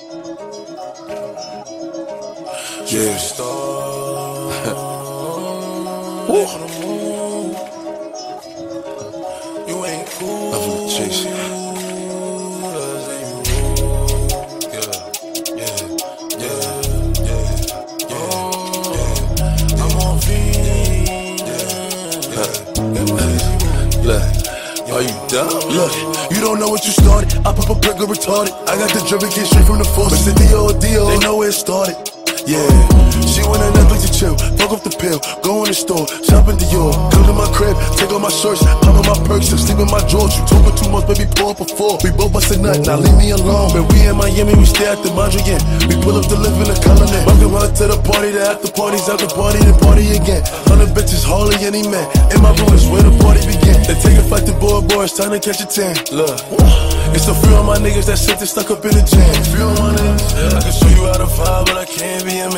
Yeah. Woo. You ain't cool. I'm gonna are you dumb? Look, you don't know what you started. I pop a brick or retarded. I got the drip and get straight from the force. But the Dio, Dio, they know where it started. Yeah, she went on Netflix to chill, fuck off the pill, go in the store, shop in Dior, come to my crib, take off my my perks, and sleep in my drawers. You talking too much, baby, pull up a four. We both bust a nut, now leave me alone. When we in Miami, we stay at the Mondrian. We pull up to live in the colony. Welcome out to the party, the after parties, after party, the party again. Hundred bitches, hardly any man. In my room is where the party begin. They take a flight to boy, boy, it's time to catch a tan. Look, it's a few of my niggas that sit there stuck up in the jam. Few my niggas, I can show you how to vibe, but I can't be a man.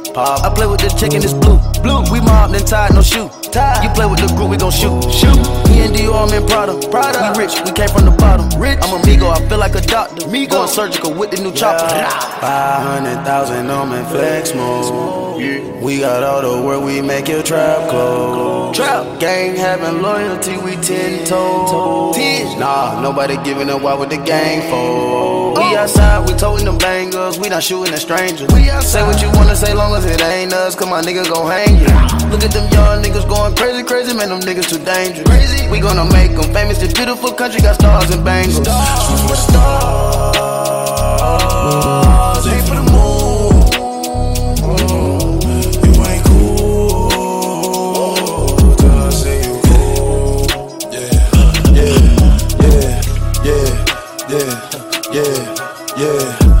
Pop. I play with the chicken, it's blue. Blue. We mobbed and tied, no shoe. Tied. You play with the group, we gon' shoot. Shoot. Me and Dior, I'm in Prada. Prada. We rich, we came from the bottom. Rich. I'm a Migo, I feel like a doctor. Me Going surgical with the new chopper. Five hundred thousand on me flex mode. We got all the work, we make your trap close. Trap. Gang having loyalty, we ten toes. Nah, nobody giving up. Why with the gang fold? Oh. We outside, we toting them bangers. We not shooting at strangers. We outside. Say what you wanna say, long as it ain't us. Cause my nigga gon' hang you. Look at them young niggas going crazy, crazy. Man, them niggas too dangerous. Crazy. We gonna make them famous. This beautiful country got stars and bangles. Shoot for the stars, aim for the moon. You ain't cool. Till I cool. Yeah, yeah, yeah, yeah, yeah, yeah, yeah,